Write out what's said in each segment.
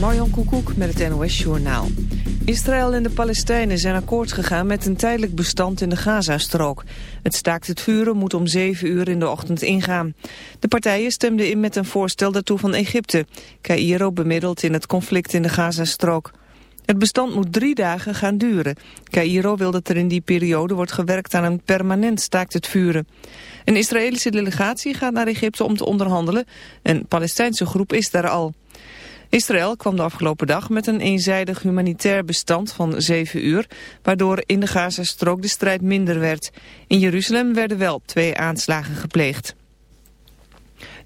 Marjan Koekoek met het NOS-journaal. Israël en de Palestijnen zijn akkoord gegaan met een tijdelijk bestand in de Gazastrook. Het staakt het vuren moet om 7 uur in de ochtend ingaan. De partijen stemden in met een voorstel daartoe van Egypte. Cairo bemiddelt in het conflict in de Gazastrook. Het bestand moet drie dagen gaan duren. Cairo wil dat er in die periode wordt gewerkt aan een permanent staakt het vuren. Een Israëlische delegatie gaat naar Egypte om te onderhandelen. Een Palestijnse groep is daar al. Israël kwam de afgelopen dag met een eenzijdig humanitair bestand van zeven uur, waardoor in de Gazastrook de strijd minder werd. In Jeruzalem werden wel twee aanslagen gepleegd.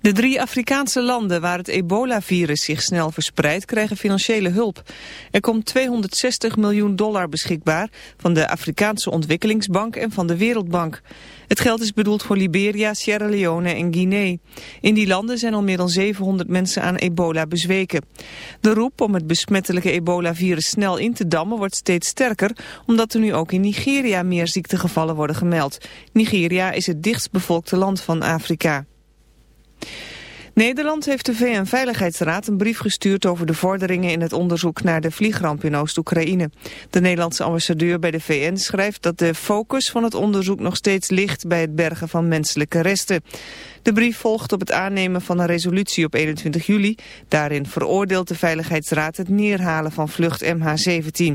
De drie Afrikaanse landen waar het ebola-virus zich snel verspreidt krijgen financiële hulp. Er komt 260 miljoen dollar beschikbaar van de Afrikaanse Ontwikkelingsbank en van de Wereldbank. Het geld is bedoeld voor Liberia, Sierra Leone en Guinea. In die landen zijn al meer dan 700 mensen aan ebola bezweken. De roep om het besmettelijke ebola-virus snel in te dammen wordt steeds sterker... omdat er nu ook in Nigeria meer ziektegevallen worden gemeld. Nigeria is het dichtstbevolkte land van Afrika. Nederland heeft de VN-veiligheidsraad een brief gestuurd over de vorderingen in het onderzoek naar de vliegramp in Oost-Oekraïne. De Nederlandse ambassadeur bij de VN schrijft dat de focus van het onderzoek nog steeds ligt bij het bergen van menselijke resten. De brief volgt op het aannemen van een resolutie op 21 juli. Daarin veroordeelt de Veiligheidsraad het neerhalen van vlucht MH17.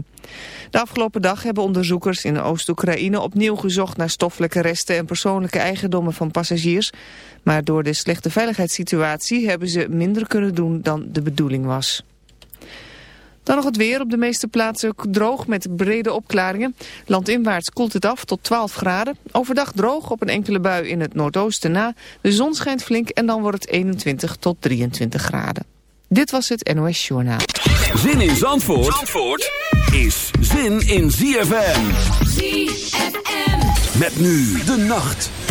De afgelopen dag hebben onderzoekers in Oost-Oekraïne opnieuw gezocht naar stoffelijke resten en persoonlijke eigendommen van passagiers. Maar door de slechte veiligheidssituatie hebben ze minder kunnen doen dan de bedoeling was. Dan nog het weer. Op de meeste plaatsen droog met brede opklaringen. Landinwaarts koelt het af tot 12 graden. Overdag droog op een enkele bui in het noordoosten na. De zon schijnt flink en dan wordt het 21 tot 23 graden. Dit was het NOS Journaal. Zin in Zandvoort, Zandvoort is zin in ZFM. ZFM. Met nu de nacht.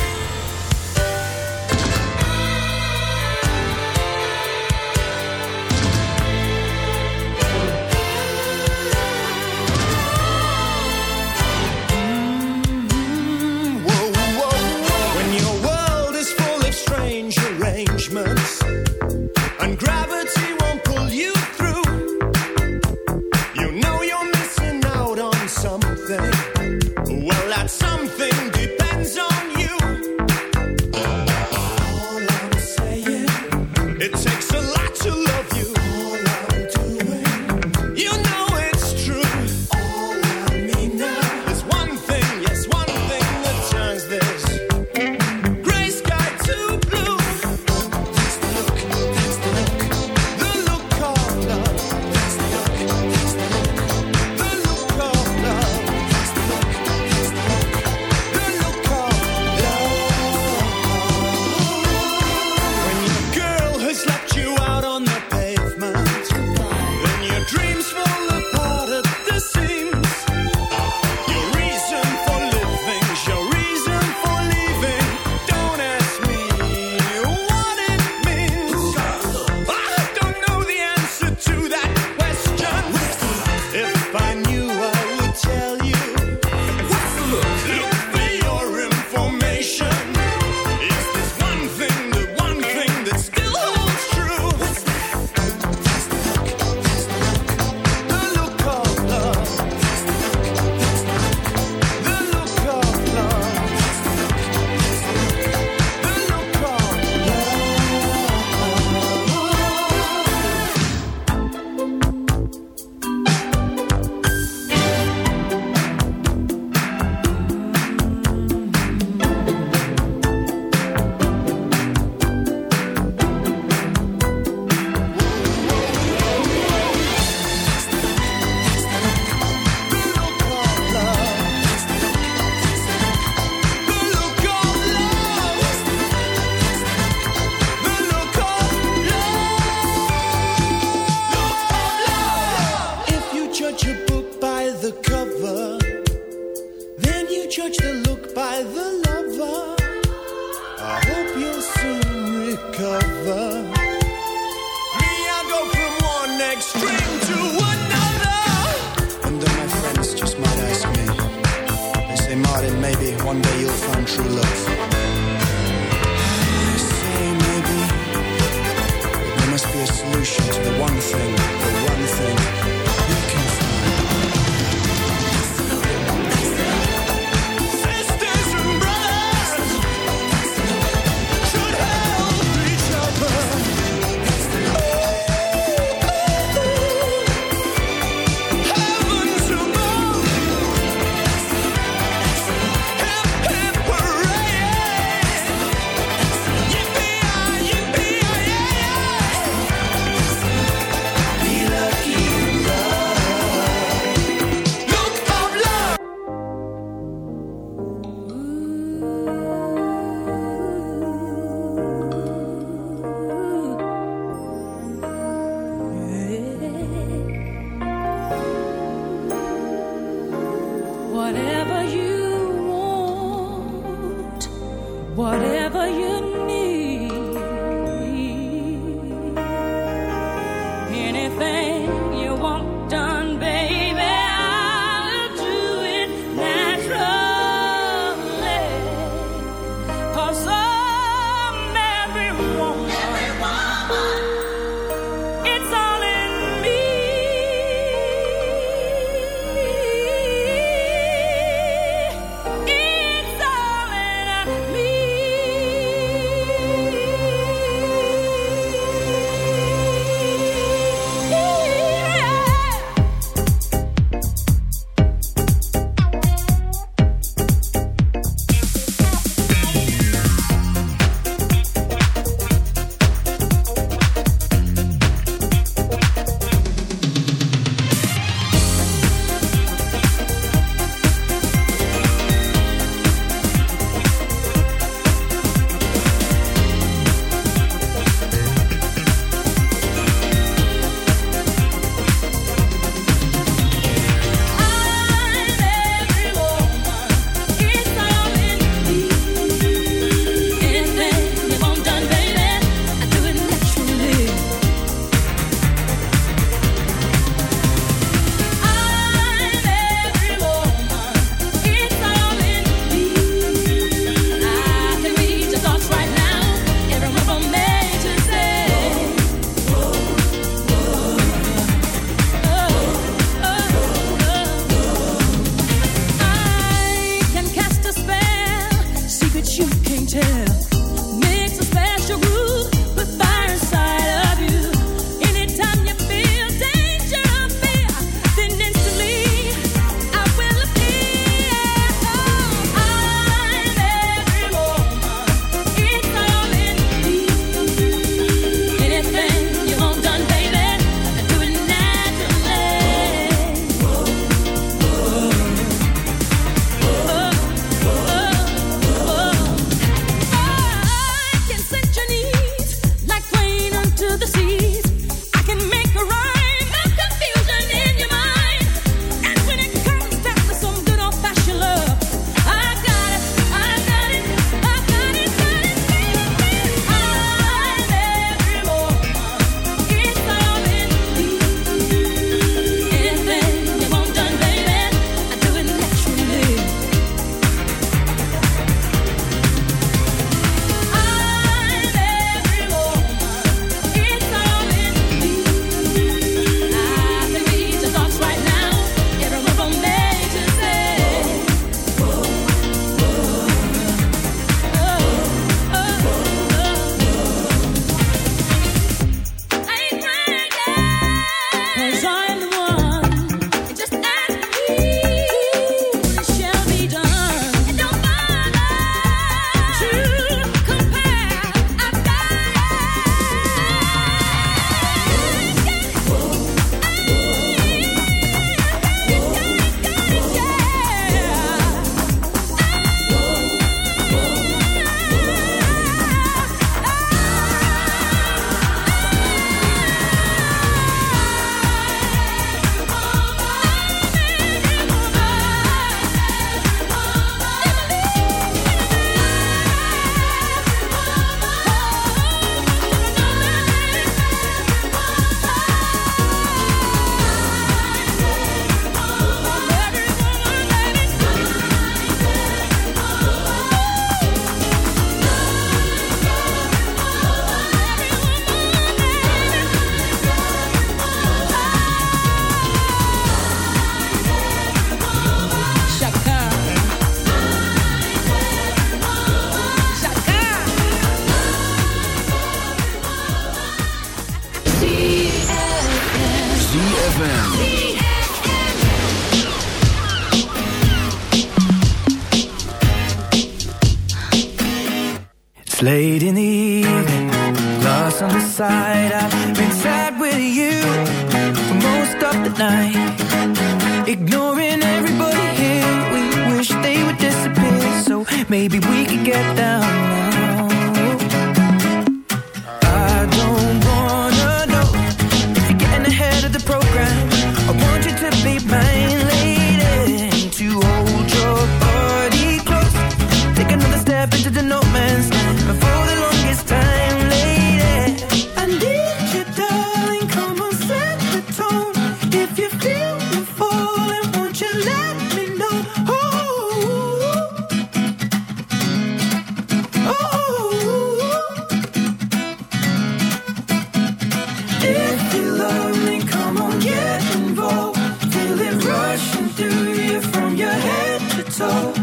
from your head to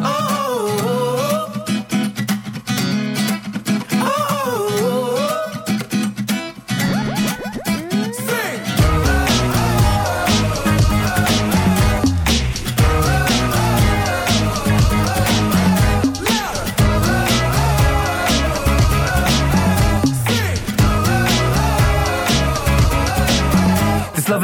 Oh.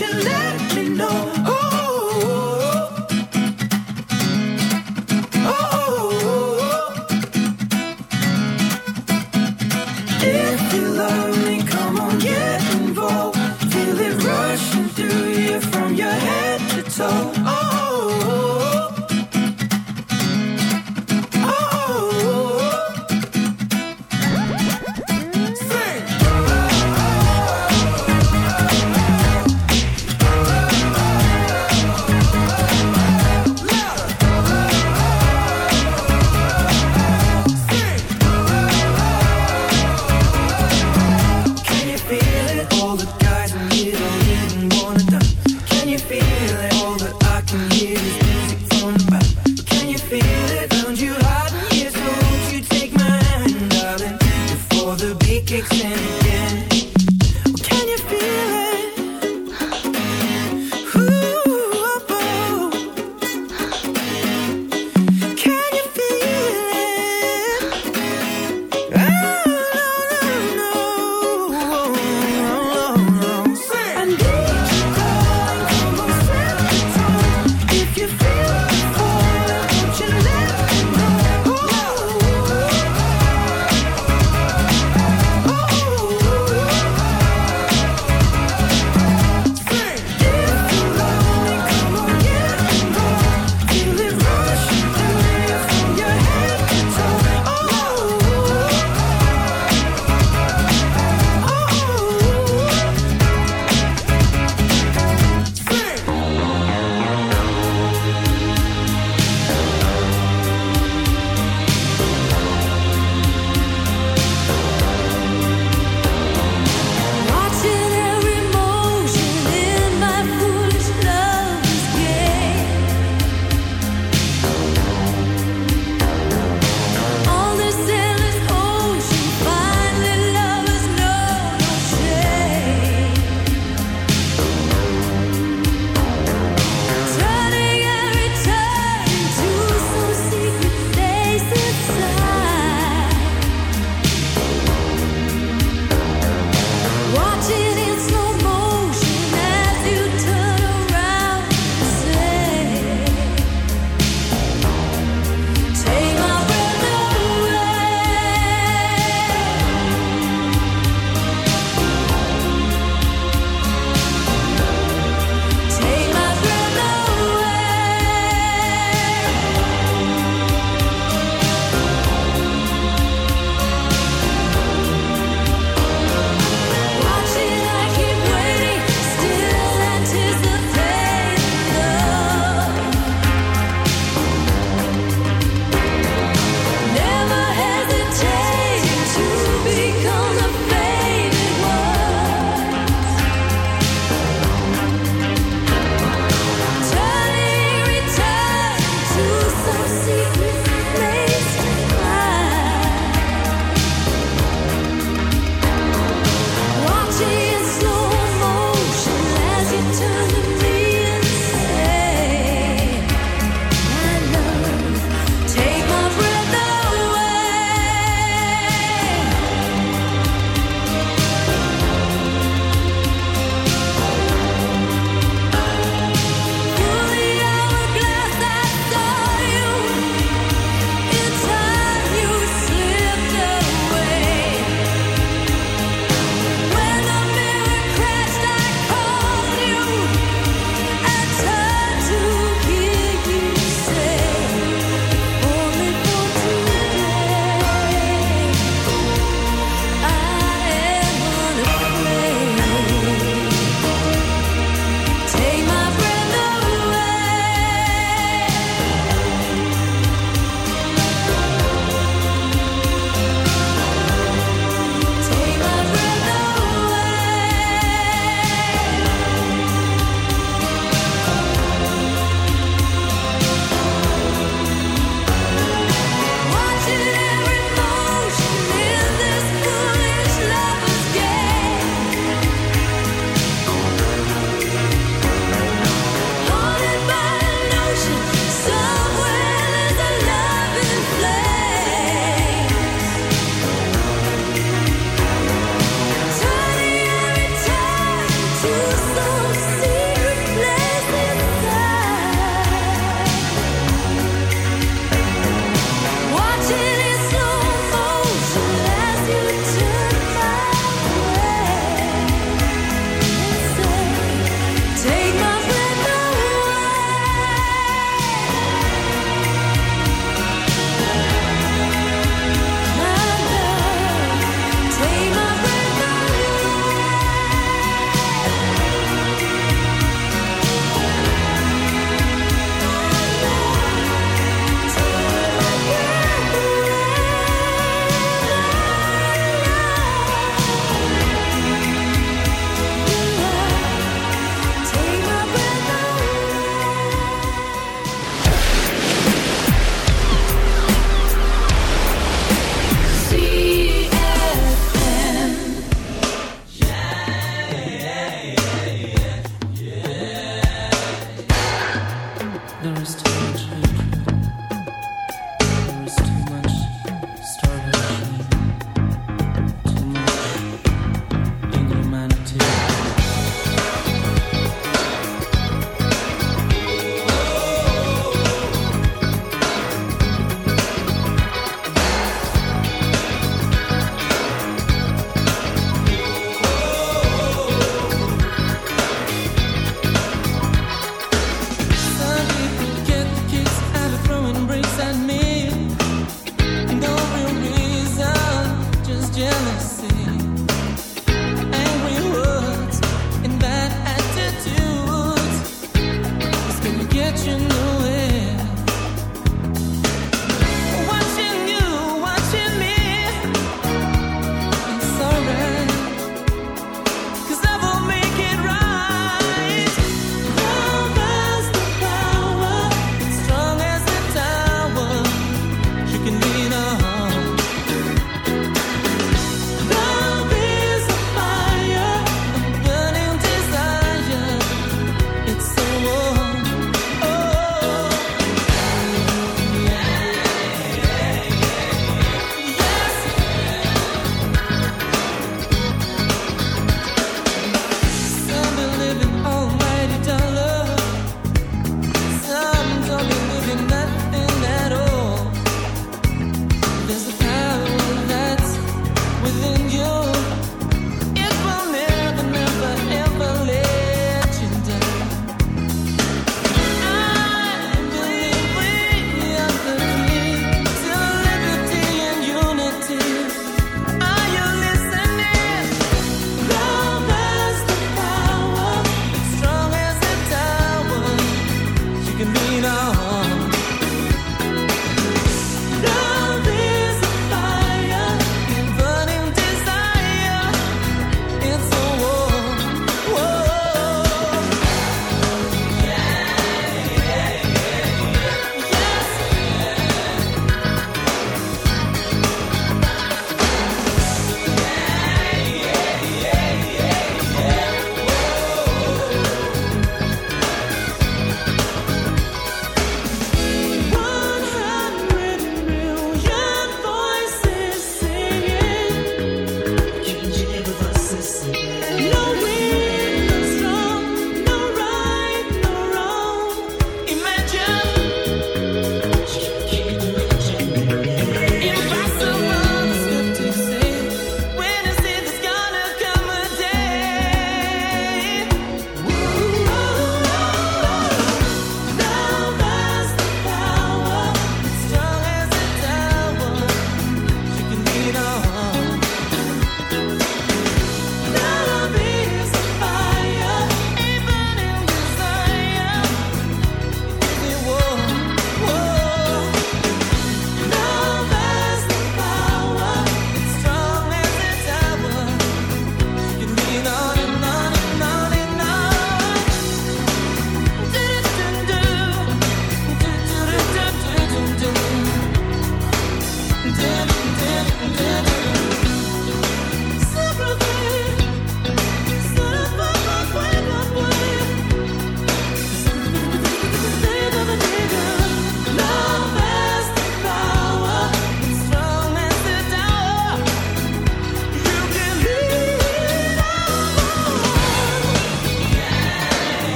you let me know?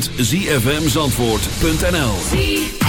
www.zfmzandvoort.nl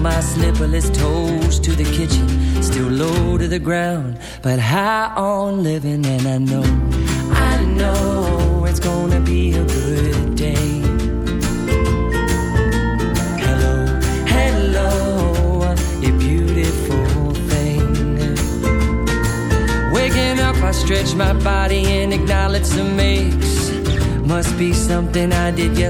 my slipperless toes to the kitchen. Still low to the ground, but high on living.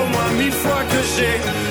au zee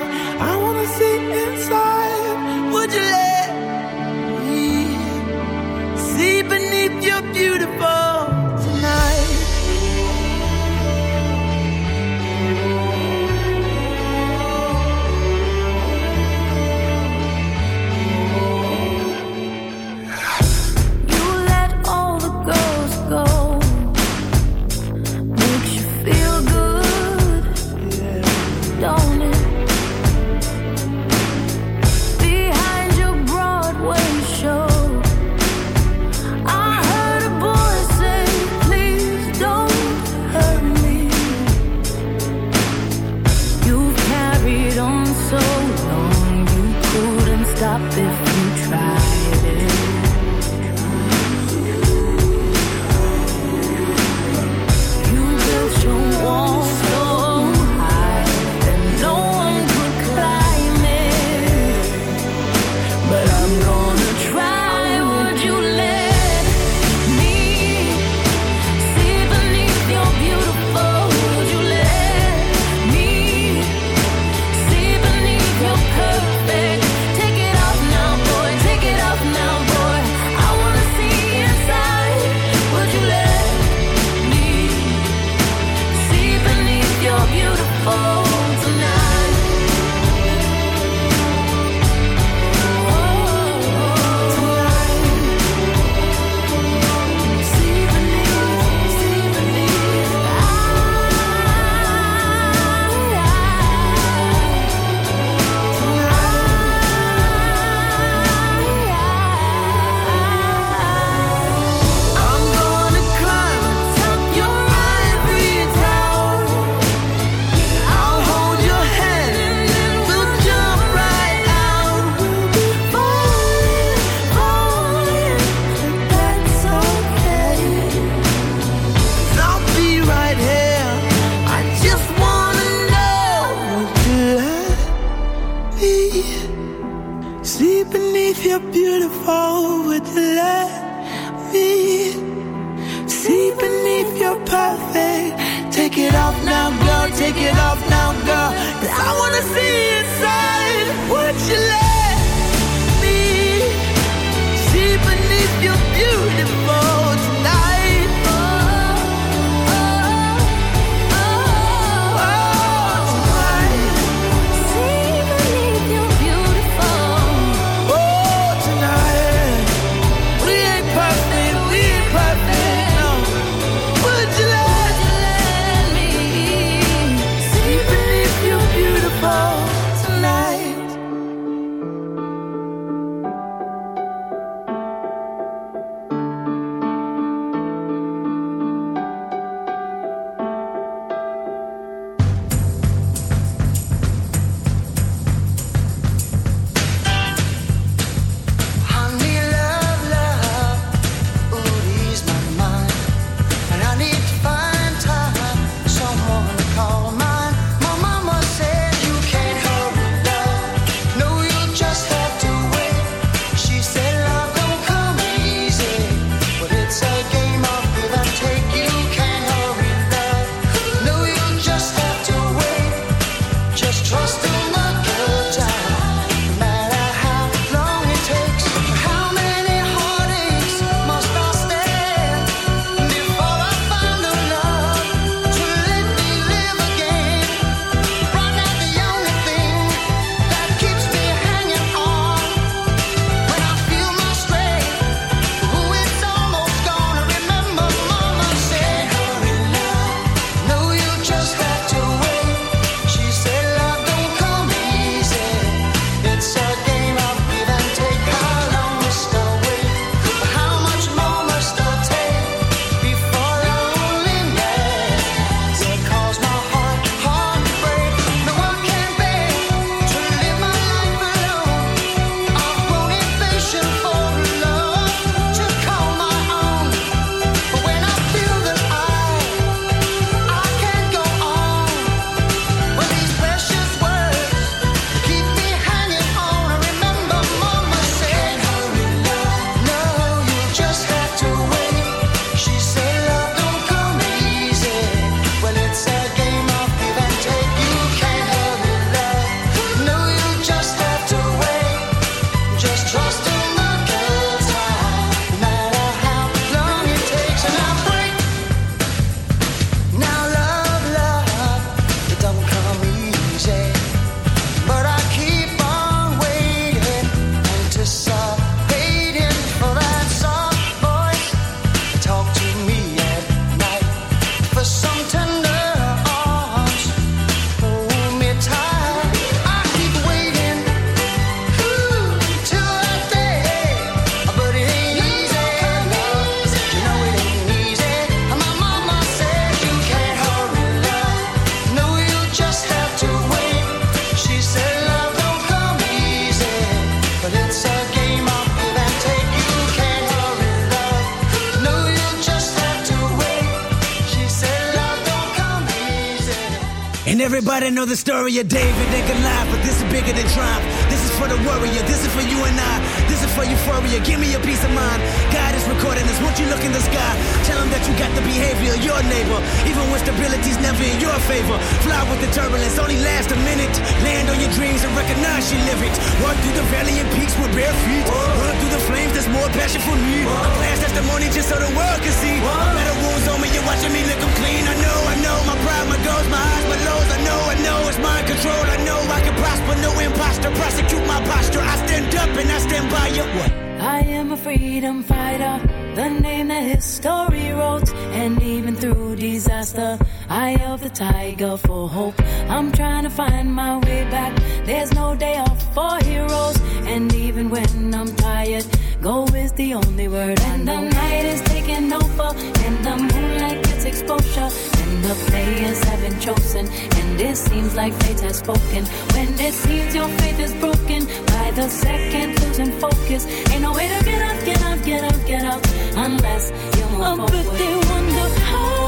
The story of David and Goliath, but this is bigger than triumph. This is for the warrior. This is for you and I. This is for euphoria. Give me a peace of mind. God recording this. Won't you look in the sky? Tell him that you got the behavior of your neighbor, even when stability's never in your favor. Fly with the turbulence, only last a minute. Land on your dreams and recognize you live it. Walk through the valley and peaks with bare feet. Run through the flames. There's more passion for me. A past testimony just so the world can see. Better wounds on me. You're watching me lick 'em clean. I know, I know. My pride, my goals, my highs, my lows. I know, I know. It's mind control. I know I can prosper. No imposter. Prosecute my posture. I stand up and I stand by you. What? I am a freedom fighter, the name that history wrote. And even through disaster, I held the tiger for hope. I'm trying to find my way back. There's no day off for heroes. And even when I'm tired, go is the only word. And the night is taking over, and the moonlight gets exposure. And the players have been chosen, and it seems like fate has spoken. When it seems your faith is broken, by the second losing focus. Ain't no way to get up, get up, get up, get up, unless you move Oh, forward. but they wonder how.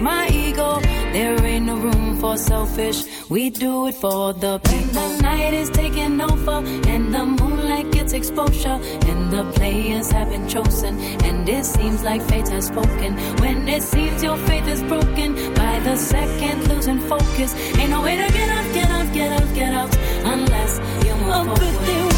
My ego. There ain't no room for selfish, we do it for the people. the night is taking over, and the moonlight gets exposure, and the players have been chosen, and it seems like fate has spoken. When it seems your faith is broken, by the second losing focus, ain't no way to get up, get up, get up, get up, unless you're move